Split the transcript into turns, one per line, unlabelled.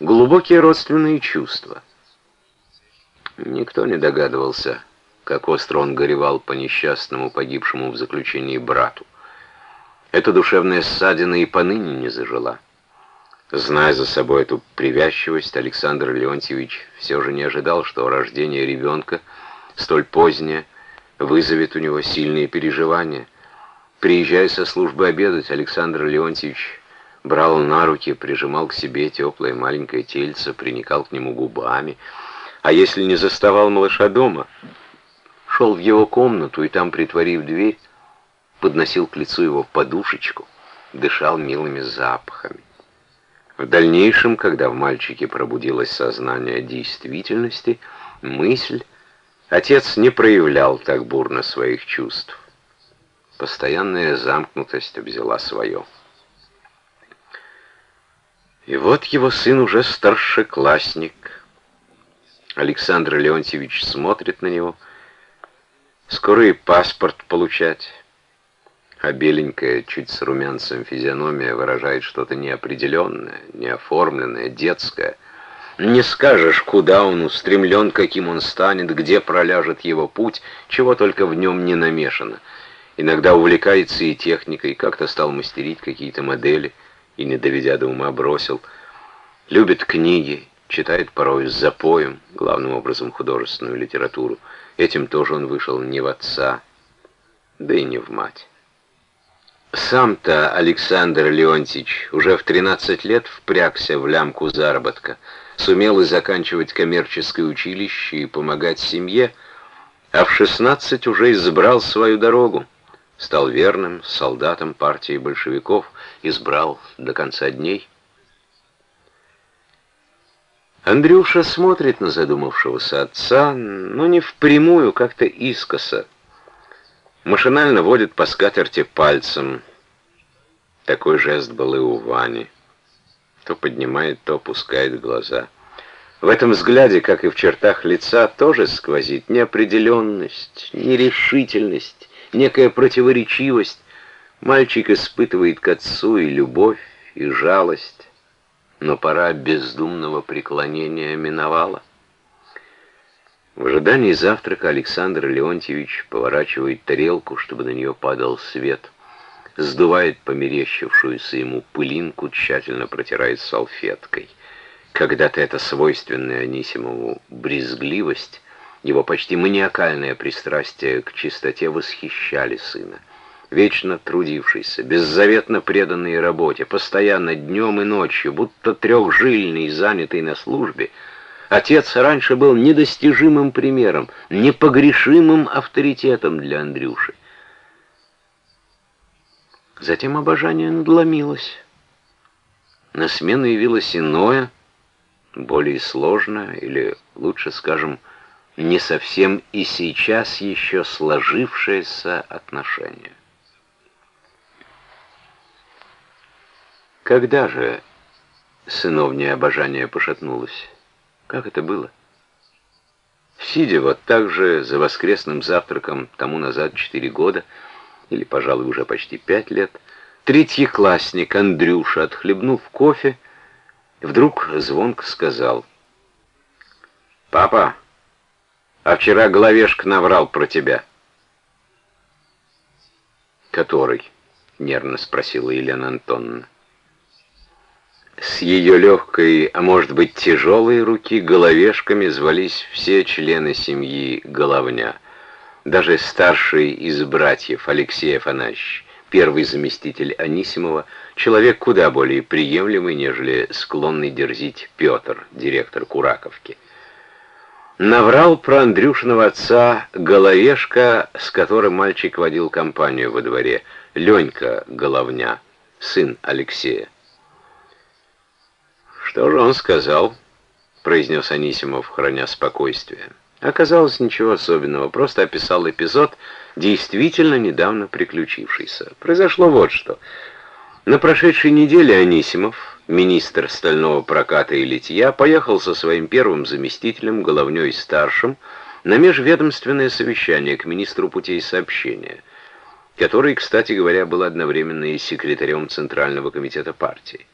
глубокие родственные чувства. Никто не догадывался, как остро он горевал по несчастному погибшему в заключении брату. Эта душевная ссадина и поныне не зажила. Зная за собой эту привязчивость, Александр Леонтьевич все же не ожидал, что рождение ребенка, столь позднее, вызовет у него сильные переживания. Приезжая со службы обедать, Александр Леонтьевич брал на руки, прижимал к себе теплое маленькое тельце, приникал к нему губами, а если не заставал малыша дома, шел в его комнату и там, притворив дверь, подносил к лицу его подушечку, дышал милыми запахами. В дальнейшем, когда в мальчике пробудилось сознание действительности, мысль, отец не проявлял так бурно своих чувств. Постоянная замкнутость взяла свое. И вот его сын уже старшеклассник. Александр Леонтьевич смотрит на него. Скоро и паспорт получать. А беленькая, чуть с румянцем физиономия выражает что-то неопределенное, неоформленное, детское. Не скажешь, куда он устремлен, каким он станет, где проляжет его путь, чего только в нем не намешано. Иногда увлекается и техникой, как-то стал мастерить какие-то модели — и, не доведя до ума, бросил. Любит книги, читает порой с запоем, главным образом художественную литературу. Этим тоже он вышел не в отца, да и не в мать. Сам-то Александр Леонтьевич уже в 13 лет впрягся в лямку заработка, сумел и заканчивать коммерческое училище и помогать семье, а в 16 уже избрал свою дорогу стал верным солдатом партии большевиков, избрал до конца дней. Андрюша смотрит на задумавшегося отца, но не впрямую, как-то искоса. Машинально водит по скатерти пальцем. Такой жест был и у Вани. То поднимает, то опускает глаза. В этом взгляде, как и в чертах лица, тоже сквозит неопределенность, нерешительность, некая противоречивость. Мальчик испытывает к отцу и любовь, и жалость, но пора бездумного преклонения миновала. В ожидании завтрака Александр Леонтьевич поворачивает тарелку, чтобы на нее падал свет, сдувает померещившуюся ему пылинку, тщательно протирает салфеткой. Когда-то эта свойственная Анисимову брезгливость его почти маниакальное пристрастие к чистоте восхищали сына. Вечно трудившийся, беззаветно преданный работе, постоянно днем и ночью, будто трехжильный, занятый на службе, отец раньше был недостижимым примером, непогрешимым авторитетом для Андрюши. Затем обожание надломилось. На смену явилось иное, более сложное, или, лучше скажем, не совсем и сейчас еще сложившееся отношение. Когда же сыновнее обожание пошатнулось? Как это было? Сидя вот так же за воскресным завтраком тому назад четыре года, или, пожалуй, уже почти пять лет, третий классник Андрюша, отхлебнув кофе, вдруг звонко сказал «Папа!» А вчера головешка наврал про тебя. Который? Нервно спросила Елена Антоновна. С ее легкой, а может быть тяжелой руки головешками звались все члены семьи Головня. Даже старший из братьев Алексей Афанасьевич, первый заместитель Анисимова, человек куда более приемлемый, нежели склонный дерзить Петр, директор Кураковки. Наврал про Андрюшиного отца Головешка, с которым мальчик водил компанию во дворе, Ленька Головня, сын Алексея. «Что же он сказал?» — произнес Анисимов, храня спокойствие. Оказалось, ничего особенного, просто описал эпизод, действительно недавно приключившийся. Произошло вот что. На прошедшей неделе Анисимов министр стального проката и литья, поехал со своим первым заместителем, головней старшим, на межведомственное совещание к министру путей сообщения, который, кстати говоря, был одновременно и секретарем Центрального комитета партии.